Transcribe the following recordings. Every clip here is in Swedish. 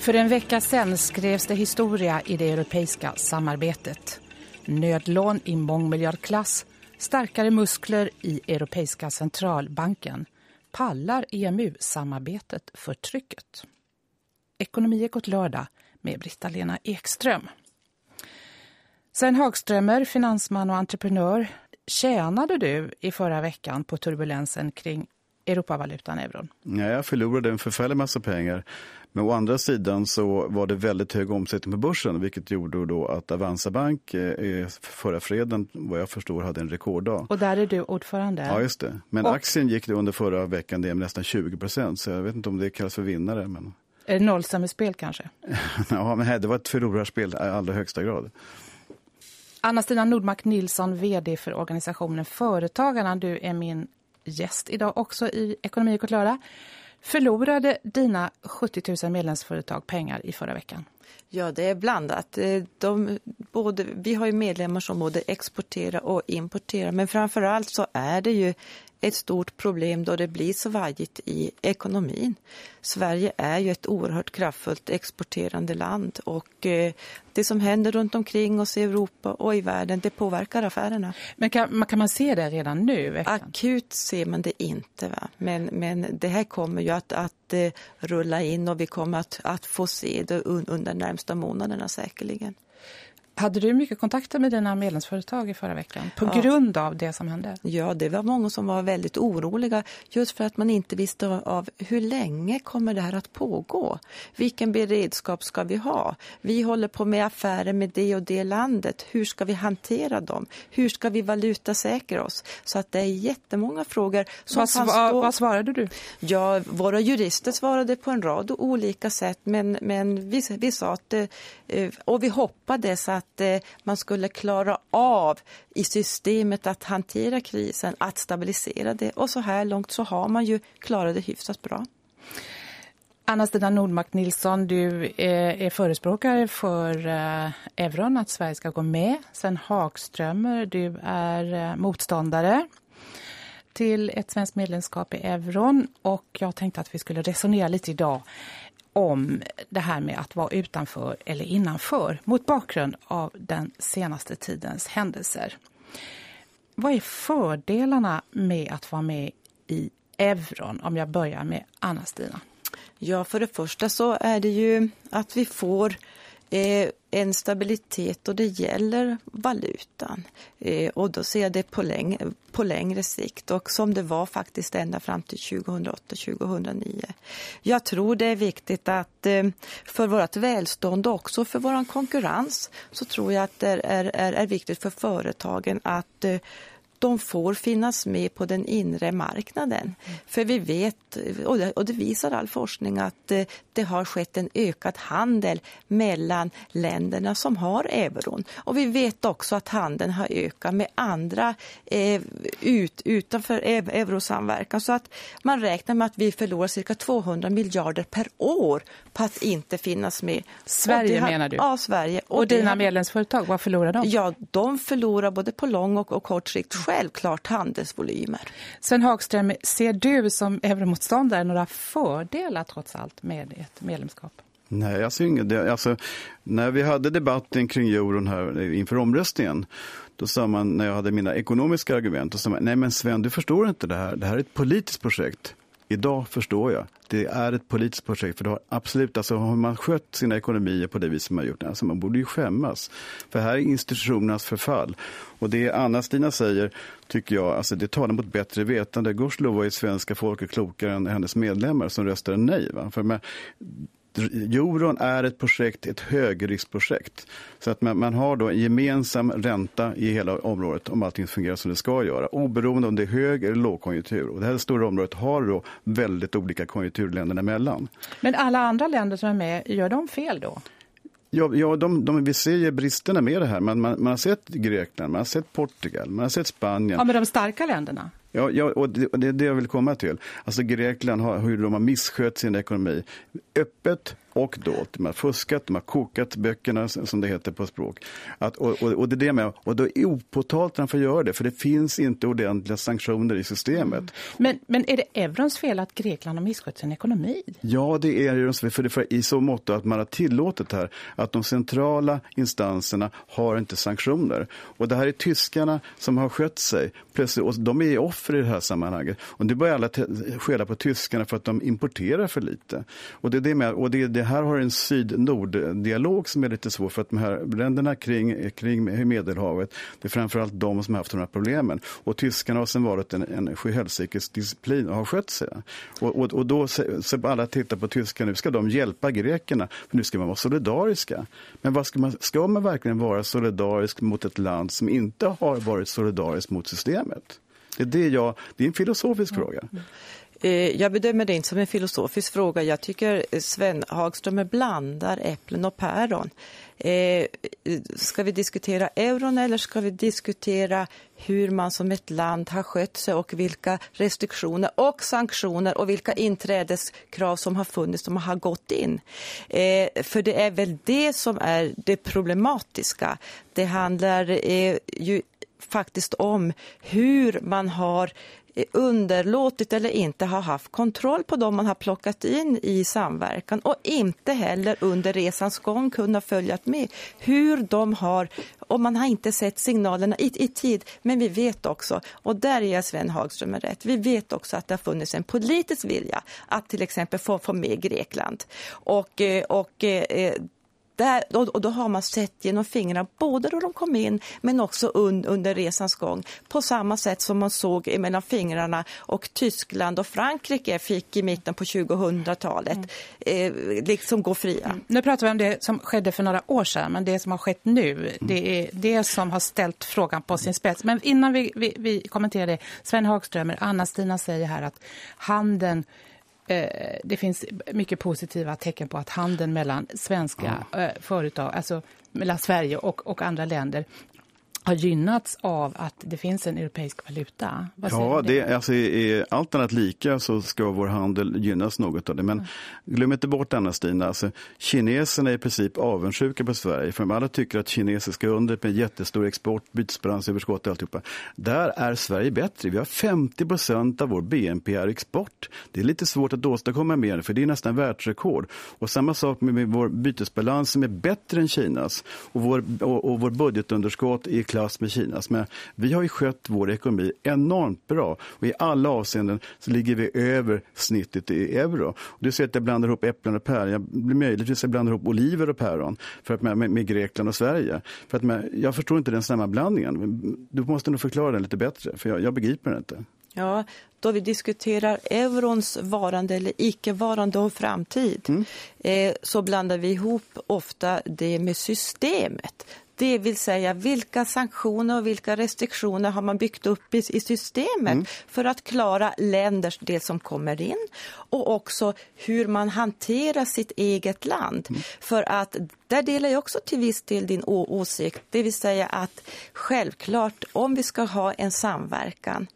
För en vecka sedan skrevs det historia i det europeiska samarbetet. Nödlån i mångmiljardklass, starkare muskler i Europeiska centralbanken. Pallar EMU-samarbetet för trycket? Ekonomi gått lördag med Britta-Lena Ekström. Sen Hagströmer, finansman och entreprenör, tjänade du i förra veckan på turbulensen kring Europavalutan euron? Ja, jag förlorade en förfärlig massa pengar. Men å andra sidan så var det väldigt hög omsättning på börsen vilket gjorde då att Avanza Bank eh, förra fredagen vad jag förstår hade en rekorddag. Och där är du ordförande? Ja just det. Men Och... aktien gick under förra veckan det med nästan 20 procent så jag vet inte om det kallas för vinnare. Men... Är det nollsummespel kanske? ja men det var ett förlorarspel i allra högsta grad. Anna-Stina Nordmark Nilsson, vd för organisationen Företagarna. Du är min gäst idag också i Ekonomi och lördag. Förlorade dina 70 000 medlemsföretag pengar i förra veckan? Ja, det är blandat. Eh, de, både, vi har ju medlemmar som både exporterar och importerar. Men framför allt så är det ju ett stort problem då det blir så vajigt i ekonomin. Sverige är ju ett oerhört kraftfullt exporterande land och eh, det som händer runt omkring oss i Europa och i världen det påverkar affärerna. Men kan, kan man se det redan nu? Veckan? Akut ser man det inte va? Men, men det här kommer ju att, att uh, rulla in och vi kommer att, att få se det under de närmsta månaderna säkerligen. Hade du mycket kontakter med dina medlemsföretag i förra veckan på ja. grund av det som hände? Ja, det var många som var väldigt oroliga just för att man inte visste av hur länge kommer det här att pågå. Vilken beredskap ska vi ha? Vi håller på med affärer med det och det landet. Hur ska vi hantera dem? Hur ska vi valutasäkra oss? Så att det är jättemånga frågor. Som vad, vad, vad svarade du? Ja, våra jurister svarade på en rad olika sätt men, men vi, vi sa att och vi hoppades att att eh, man skulle klara av i systemet att hantera krisen, att stabilisera det. Och så här långt så har man ju klarat det hyfsat bra. Anna-Stina Nordmark Nilsson, du eh, är förespråkare för eh, euron, att Sverige ska gå med. Sen Hagströmer, du är motståndare till ett svenskt medlemskap i euron. Och jag tänkte att vi skulle resonera lite idag om det här med att vara utanför eller innanför mot bakgrund av den senaste tidens händelser. Vad är fördelarna med att vara med i euron om jag börjar med Anna-Stina? Ja, för det första så är det ju att vi får eh, en stabilitet och det gäller valutan. Eh, och då ser jag det på, läng på längre sikt och som det var faktiskt ända fram till 2008-2009. Jag tror det är viktigt att eh, för vårt välstånd och också för vår konkurrens så tror jag att det är, är, är viktigt för företagen att eh, de får finnas med på den inre marknaden. Mm. För vi vet, och det, visar all forskning, att eh, det har skett en ökad handel mellan länderna som har euron. Och vi vet också att handeln har ökat med andra eh, ut, utanför eurosamverkan. Så att man räknar med att vi förlorar cirka 200 miljarder per år på att inte finnas med. Sverige har, menar du? Ja, Sverige. Och, och dina har, medlemsföretag, vad förlorar de? Ja, de förlorar både på lång och, och kort sikt självklart handelsvolymer. Sven Hagström, ser du som euromotståndare några fördelar trots allt med ett medlemskap? Nej, jag ser inget. Alltså, när vi hade debatten kring euron här inför omröstningen då sa man, när jag hade mina ekonomiska argument, då sa man, nej men Sven, du förstår inte det här. Det här är ett politiskt projekt. Idag förstår jag. Det är ett politiskt projekt. För det har absolut, alltså har man skött sina ekonomier på det viset man har gjort, alltså man borde ju skämmas. För här är institutionernas förfall. Och det Anna-Stina säger, tycker jag, alltså det talar mot bättre vetande. Gorslova är svenska folket klokare än hennes medlemmar som röstade nej. Va? För med, Euron är ett projekt, ett högriskprojekt. Så att man, man, har då en gemensam ränta i hela området om allting fungerar som det ska göra. Oberoende om det är hög eller lågkonjunktur. Och det här stora området har då väldigt olika konjunkturländerna emellan. Men alla andra länder som är med, gör de fel då? Ja, ja de, de, vi ser ju bristerna med det här. Man, man, man, har sett Grekland, man har sett Portugal, man har sett Spanien. Ja, men de starka länderna? Ja, ja och det, är det jag vill komma till. Alltså Grekland har, hur de har misskött sin ekonomi. Öppet, och dolt. De har fuskat, de har kokat böckerna som det heter på språk. Att, och, och, och, det är det med, och då är opåtalt när får göra det, för det finns inte ordentliga sanktioner i systemet. Mm. Men, men är det eurons fel att Grekland har misskött sin ekonomi? Ja, det är eurons fel, för det för, i så mått att man har tillåtit här att de centrala instanserna har inte sanktioner. Och det här är tyskarna som har skött sig, plötsligt, och de är offer i det här sammanhanget. Och nu börjar alla skälla på tyskarna för att de importerar för lite. Och det, är det, med, och det, det här har en syd-nord-dialog som är lite svår för att de här länderna kring, kring Medelhavet, det är framförallt de som har haft de här problemen. Och tyskarna har sedan varit en, en disciplin och har skött sig. Och, och, och då så alla tittar på tyskarna, nu ska de hjälpa grekerna, för nu ska man vara solidariska. Men vad ska, man, ska man verkligen vara solidarisk mot ett land som inte har varit solidarisk mot systemet? Det är, det jag, det är en filosofisk mm. fråga. Eh, jag bedömer det inte som en filosofisk fråga. Jag tycker eh, Sven Hagström blandar äpplen och päron. Eh, ska vi diskutera euron eller ska vi diskutera hur man som ett land har skött sig och vilka restriktioner och sanktioner och vilka inträdeskrav som har funnits som har gått in. Eh, för det är väl det som är det problematiska. Det handlar eh, ju faktiskt om hur man har underlåtit eller inte har haft kontroll på dem man har plockat in i samverkan och inte heller under resans gång kunnat följa med hur de har, och man har inte sett signalerna i, i tid, men vi vet också, och där är Sven Hagström rätt, vi vet också att det har funnits en politisk vilja att till exempel få, få med Grekland. Och, eh, och eh, eh, där, och då har man sett genom fingrarna både då de kom in men också un, under resans gång. På samma sätt som man såg mellan fingrarna och Tyskland och Frankrike fick i mitten på 2000-talet mm. eh, liksom gå fria. Mm. Nu pratar vi om det som skedde för några år sedan men det som har skett nu mm. det är det som har ställt frågan på sin spets. Men innan vi, vi, vi kommenterar det, Sven Hagströmer, Anna-Stina säger här att handeln det finns mycket positiva tecken på att handeln mellan svenska ja. Eh, företag, alltså mellan Sverige och, och andra länder har gynnats av att det finns en europeisk valuta? Vad ja, det? Det, alltså, är allt annat lika så ska vår handel gynnas något av det. Men mm. glöm inte bort Anna Stina, alltså, kineserna är i princip avundsjuka på Sverige. För alla tycker att kinesiska under med jättestor export, bytesbalansöverskott och alltihopa. Där är Sverige bättre. Vi har 50 procent av vår BNP är export. Det är lite svårt att åstadkomma mer för det är nästan världsrekord. Och samma sak med, med vår bytesbalans som är bättre än Kinas. Och vår, och, och vår budgetunderskott är klass med Kinas. Men vi har ju skött vår ekonomi enormt bra och i alla avseenden så ligger vi över snittet i euro. Du ser att jag blandar ihop äpplen och päron. Jag blir möjligtvis jag blandar ihop oliver och päron för att med, med, med Grekland och Sverige. För att med, jag förstår inte den sammanblandningen. Du måste nog förklara den lite bättre för jag, jag begriper det inte. Ja, då vi diskuterar eurons varande eller icke-varande och framtid mm. eh, så blandar vi ihop ofta det med systemet. Det vill säga vilka sanktioner och vilka restriktioner har man byggt upp i, i systemet mm. för att klara länders del som kommer in och också hur man hanterar sitt eget land. Mm. För att där delar jag också till viss del din åsikt. Det vill säga att självklart om vi ska ha en samverkan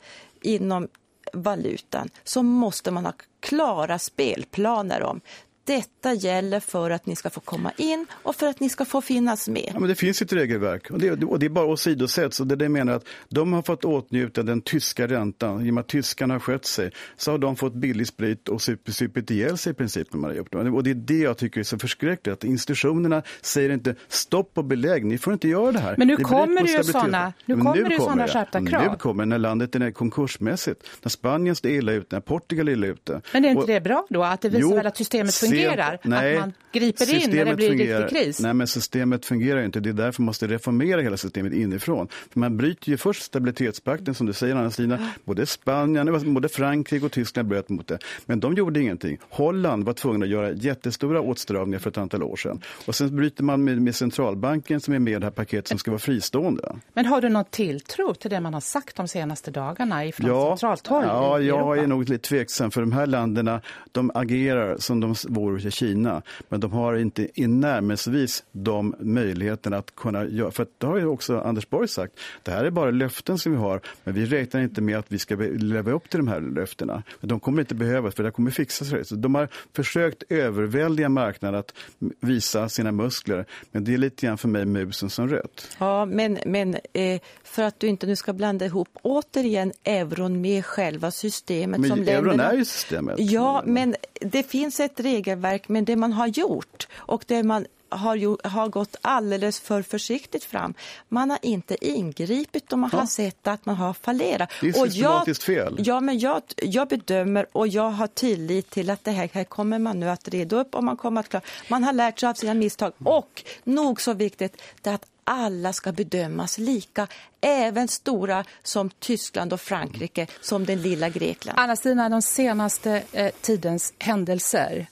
inom valutan så måste man ha klara spelplaner om detta gäller för att ni ska få komma in och för att ni ska få finnas med. Ja, men det finns ett regelverk och det, och det är bara åsidosätts. Och det, det menar att de har fått åtnjuta den tyska räntan. I och med att tyskarna har skött sig så har de fått billig sprit och supit ihjäl sig i princip. Man har gjort. Och det är det jag tycker är så förskräckligt. Att institutionerna säger inte stopp och belägg, ni får inte göra det här. Men nu kommer det ju sådana, nu kommer nu det sådana skärpta krav. Nu kommer när landet är konkursmässigt. När Spanien är illa ute, när Portugal är illa ute. Men är inte och, det bra då att det visar jo, väl att systemet fungerar? Fungerar? Nej, att man griper in när det blir fungerar, riktig kris? Nej, men systemet fungerar inte. Det är därför man måste reformera hela systemet inifrån. För man bryter ju först stabilitetspakten, som du säger Anna-Stina. Både Spanien, både Frankrike och Tyskland bröt mot det. Men de gjorde ingenting. Holland var tvungen att göra jättestora åtstramningar för ett antal år sedan. Och sen bryter man med, med centralbanken som är med i det här paketet som ska vara fristående. Men har du någon tilltro till det man har sagt de senaste dagarna ifrån ja, centralt håll? Ja, jag är nog lite tveksam för de här länderna, de agerar som de oro till Kina. Men de har inte i närmesvis de möjligheterna att kunna göra. För det har ju också Anders Borg sagt. Det här är bara löften som vi har. Men vi räknar inte med att vi ska leva upp till de här löftena. Men de kommer inte behövas för det kommer fixa sig. Så de har försökt överväldiga marknaden att visa sina muskler. Men det är lite grann för mig musen som röt. Ja, men, men eh, för att du inte nu ska blanda ihop återigen euron med själva systemet. Men som euron länderna... är ju systemet. Ja, men det finns ett regelverk, men det man har gjort och det man har, ju, har gått alldeles för försiktigt fram. Man har inte ingripit och man ja. har sett att man har fallerat. Det är systematiskt och jag, fel. Ja, men jag, jag bedömer och jag har tillit till att det här, här kommer man nu att reda upp och man kommer att klara. Man har lärt sig av sina misstag och nog så viktigt det är att alla ska bedömas lika, även stora som Tyskland och Frankrike, som den lilla Grekland. Anna-Stina, de senaste eh, tidens händelser,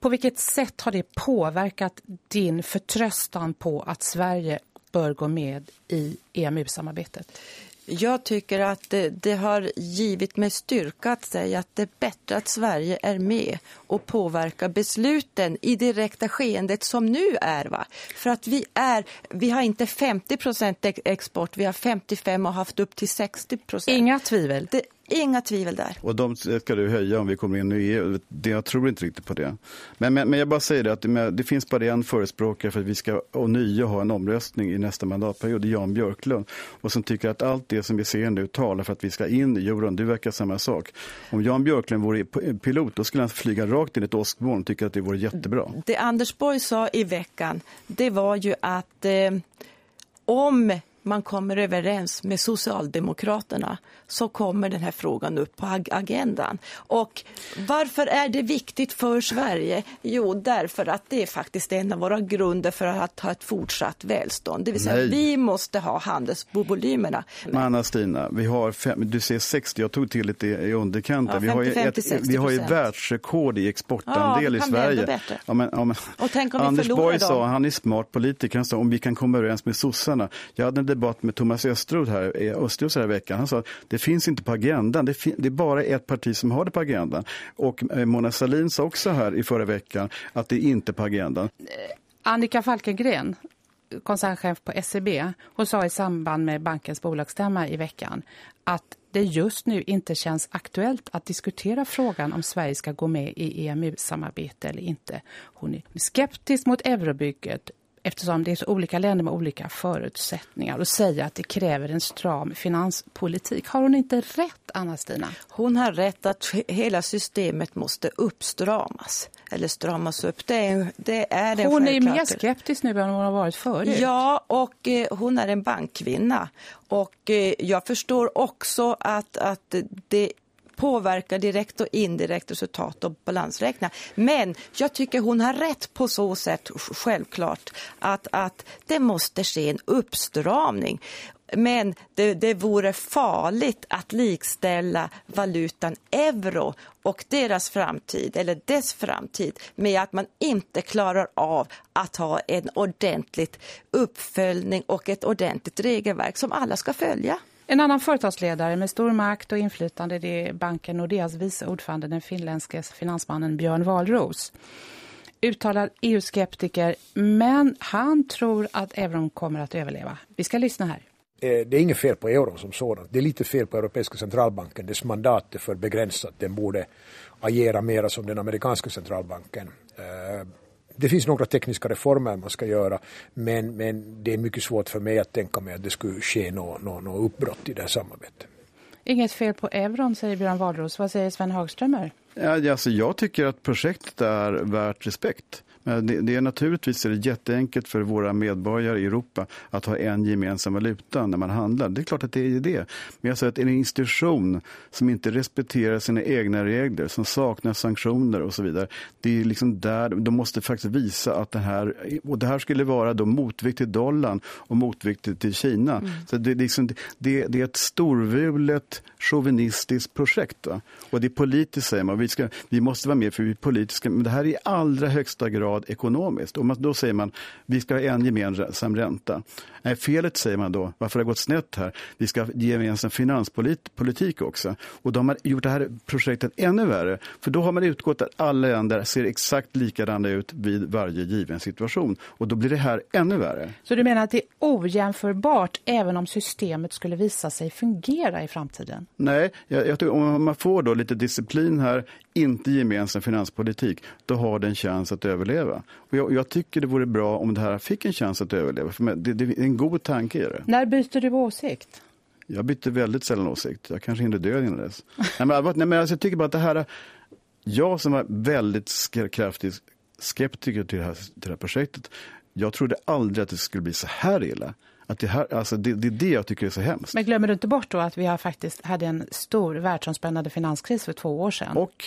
på vilket sätt har det påverkat din förtröstan på att Sverige bör gå med i EMU-samarbetet? Jag tycker att det, det, har givit mig styrka att säga att det är bättre att Sverige är med och påverkar besluten i direkta skeendet som nu är. Va? För att vi är, vi har inte 50 procent export, vi har 55 och haft upp till 60 procent. Inga tvivel. Det, Inga tvivel där. Och de ska du höja om vi kommer in i EU. Jag tror inte riktigt på det. Men, men, men jag bara säger det att det, det finns bara en förespråkare för att vi ska ånyo ha en omröstning i nästa mandatperiod, Jan Björklund. Och som tycker att allt det som vi ser nu talar för att vi ska in i euron. Det verkar samma sak. Om Jan Björklund vore pilot då skulle han flyga rakt in i ett åskmoln och tycka att det vore jättebra. Det Anders Borg sa i veckan det var ju att eh, om man kommer överens med Socialdemokraterna så kommer den här frågan upp på agendan. Och varför är det viktigt för Sverige? Jo, därför att det är faktiskt en av våra grunder för att ha ett fortsatt välstånd. Det vill säga, Nej. vi måste ha handelsvolymerna. Anna-Stina, vi har fem, du säger 60, jag tog till lite i underkant. Ja, vi har ju, ett, vi har ju världsrekord i exportandel ja, i Sverige. Ja, men, ja, men, Och tänk om Anders Borg sa, han är smart politiker, han sa om vi kan komma överens med sossarna. Jag hade en debatt med Thomas Östros här, eh, Östros här i veckan. Han sa att det finns inte på agendan. Det, det, är bara ett parti som har det på agendan. Och eh, Mona Sahlin sa också här i förra veckan att det är inte på agendan. Eh, Annika Falkengren, koncernchef på SEB, hon sa i samband med bankens bolagsstämma i veckan att det just nu inte känns aktuellt att diskutera frågan om Sverige ska gå med i EMU-samarbete eller inte. Hon är skeptisk mot eurobygget eftersom det är så olika länder med olika förutsättningar och säga att det kräver en stram finanspolitik. Har hon inte rätt, Anna-Stina? Hon har rätt att hela systemet måste uppstramas eller stramas upp. Det är, det är det hon är mer skeptisk nu än hon har varit förut. Ja, och eh, hon är en bankkvinna. Och eh, jag förstår också att, att det påverkar direkt och indirekt resultat och balansräkna. Men jag tycker hon har rätt på så sätt, självklart, att, att det måste ske en uppstramning. Men det, det vore farligt att likställa valutan euro och deras framtid, eller dess framtid, med att man inte klarar av att ha en ordentligt uppföljning och ett ordentligt regelverk som alla ska följa. En annan företagsledare med stor makt och inflytande det är banken Nordeas vice ordförande, den finländske finansmannen Björn Wahlroos. Uttalad EU-skeptiker, men han tror att euron kommer att överleva. Vi ska lyssna här. Eh, det är inget fel på euron som sådant. Det är lite fel på Europeiska centralbanken. Dess mandat är för begränsat. Den borde agera mera som den amerikanska centralbanken. Eh, det finns några tekniska reformer man ska göra men, men det är mycket svårt för mig att tänka mig att det skulle ske något nå, nå uppbrott i det här samarbetet. Inget fel på euron, säger Björn Wahlroos. Vad säger Sven Hagströmer? Ja, alltså jag tycker att projektet är värt respekt. Det, det är naturligtvis är det jätteenkelt för våra medborgare i Europa att ha en gemensam valuta när man handlar. Det är klart att det är det. Men jag säger att en institution som inte respekterar sina egna regler, som saknar sanktioner och så vidare. Det är liksom där, de måste faktiskt visa att det här, och det här skulle vara då motvikt till dollarn och motvikt till Kina. Mm. Så det, liksom, det, det, är ett storvulet chauvinistiskt projekt. Va? Och det är politiskt säger man, vi, ska, vi måste vara med för vi är politiska, men det här är i allra högsta grad grad ekonomiskt. Och då säger man vi ska ha en gemensam ränta. Nej, felet säger man då, varför det har gått snett här, vi ska ha gemensam finanspolitik också. Och de har gjort det här projektet ännu värre, för då har man utgått att alla länder ser exakt likadana ut vid varje given situation. Och då blir det här ännu värre. Så du menar att det är ojämförbart även om systemet skulle visa sig fungera i framtiden? Nej, jag, jag tror, om man får då lite disciplin här, inte gemensam finanspolitik, då har det en chans att överleva. Och jag, jag, tycker det vore bra om det här fick en chans att överleva. För det, det är en god tanke i det. När byter du åsikt? Jag byter väldigt sällan åsikt. Jag kanske hinner dö innan dess. nej, men, nej, men alltså, jag tycker bara att det här... Jag som var väldigt kraftig skeptiker till det, här, till det här projektet, jag trodde aldrig att det skulle bli så här illa. Att det, här, alltså det, det är det jag tycker är så hemskt. Men glömmer du inte bort då att vi har faktiskt hade en stor världsomspännande finanskris för två år sedan? Och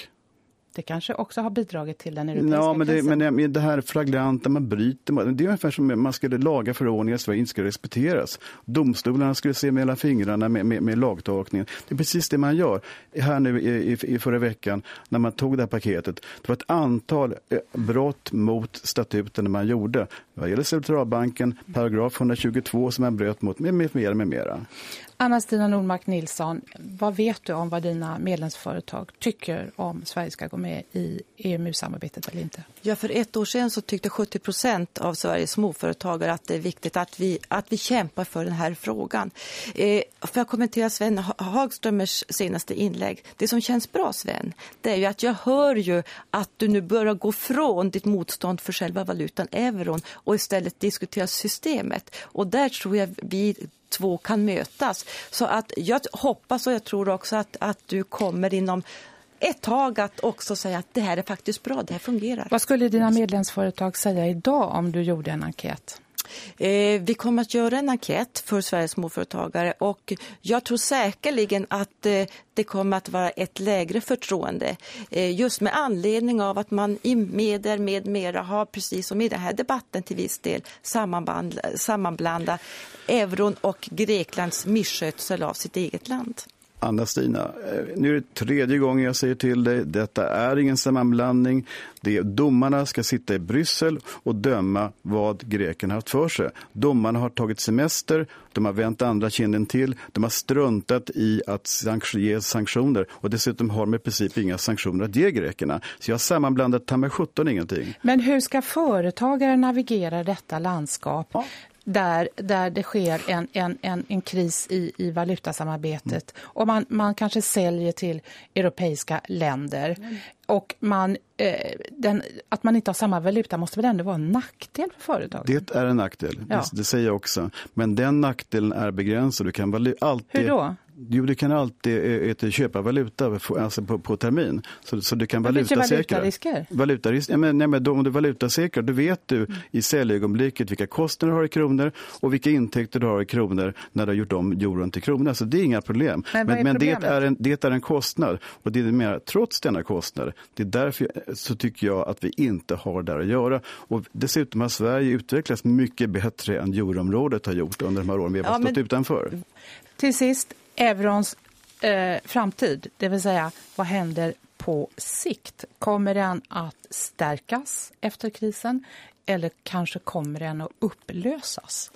det kanske också har bidragit till den europeiska ja, men det. Men det här flagranta, man bryter, det är ungefär som man skulle laga förordningar som inte ska respekteras. Domstolarna skulle se mellan fingrarna med, med, med lagtolkningen. Det är precis det man gör. Här nu i, i, förra veckan när man tog det här paketet. Det var ett antal eh, brott mot statuten man gjorde. Vad gäller Centralbanken, paragraf 122 som man bröt mot, med, med med mera. Anna-Stina Nordmark Nilsson, vad vet du om vad dina medlemsföretag tycker om Sverige ska gå med i EMU-samarbetet eller inte? Ja, för ett år sedan så tyckte 70 procent av Sveriges småföretagare att det är viktigt att vi, att vi kämpar för den här frågan. Eh, för att kommentera Sven Hagströmers senaste inlägg. Det som känns bra, Sven, det är ju att jag hör ju att du nu börjar gå från ditt motstånd för själva valutan euron och istället diskutera systemet. Och där tror jag vi två kan mötas. Så att jag hoppas och jag tror också att, att du kommer inom ett tag att också säga att det här är faktiskt bra, det här fungerar. Vad skulle dina medlemsföretag säga idag om du gjorde en enkät? Eh, vi kommer att göra en enkät för Sveriges småföretagare och jag tror säkerligen att eh, det kommer att vara ett lägre förtroende. Eh, just med anledning av att man i medier med mera har, precis som i den här debatten till viss del, sammanblandat euron och Greklands misskötsel av sitt eget land. Anna-Stina, eh, nu är det tredje gången jag säger till dig, detta är ingen sammanblandning. Det domarna ska sitta i Bryssel och döma vad grekerna haft för sig. Domarna har tagit semester, de har vänt andra kinden till, de har struntat i att ge sanktioner och dessutom har de i princip inga sanktioner att ge grekerna. Så jag har sammanblandat ta med 17 ingenting. Men hur ska företagare navigera detta landskap? Ja där, där det sker en, en, en, en kris i, i valutasamarbetet. Mm. Och man, man kanske säljer till europeiska länder. Mm. Och man, eh, den, att man inte har samma valuta måste väl ändå vara en nackdel för företagen? Det är en nackdel, ja. det, det, säger jag också. Men den nackdelen är begränsad. Du kan alltid... Hur då? Jo, du kan alltid äh, köpa valuta alltså på, på termin. Så, så du kan valutasäkra. valutarisker? Valutarisk, ja, men, nej, men om du valutasäkrar, då vet du mm. i säljögonblicket vilka kostnader du har i kronor och vilka intäkter du har i kronor när du har gjort om euron till kronor. Så det är inga problem. Men, men, men det, är en, det är en kostnad. Och det är mer, trots denna kostnad, det är därför jag, så tycker jag att vi inte har där att göra. Och dessutom har Sverige utvecklats mycket bättre än euroområdet har gjort under de här åren vi har ja, stått utanför. Till sist, eurons eh, framtid, det vill säga vad händer på sikt? Kommer den att stärkas efter krisen eller kanske kommer den att upplösas?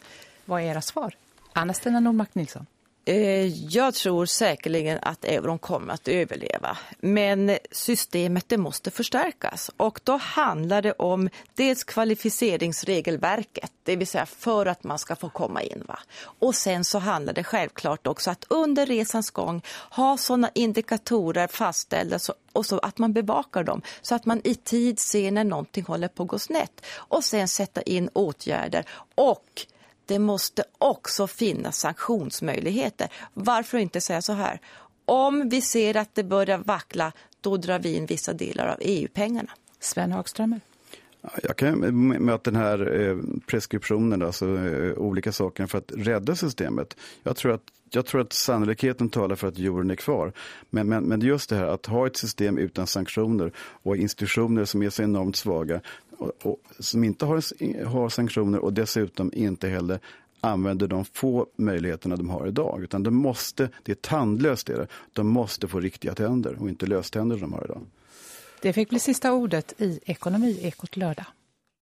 Vad är era svar? Anna-Stina Nordmark Nilsson. Eh, jag tror säkerligen att euron kommer att överleva. Men systemet det måste förstärkas. Och då handlar det om dels kvalificeringsregelverket, det vill säga för att man ska få komma in. Va? Och sen så handlar det självklart också att under resans gång ha sådana indikatorer fastställda så, och så att man bevakar dem så att man i tid ser när någonting håller på att gå snett. Och sen sätta in åtgärder och det måste också finnas sanktionsmöjligheter. Varför inte säga så här? Om vi ser att det börjar vackla, då drar vi in vissa delar av EU-pengarna. Sven Hagströmer. Jag kan möta den här eh, preskriptionen, alltså eh, olika saker för att rädda systemet. Jag tror att jag tror att sannolikheten talar för att euron är kvar. Men, men, men just det här att ha ett system utan sanktioner och institutioner som är så enormt svaga och, och som inte har, har sanktioner och dessutom inte heller använder de få möjligheterna de har idag. Utan de måste, det är tandlöst det De måste få riktiga tänder och inte löständer som de har idag. Det fick bli sista ordet i Ekonomi Ekot lördag.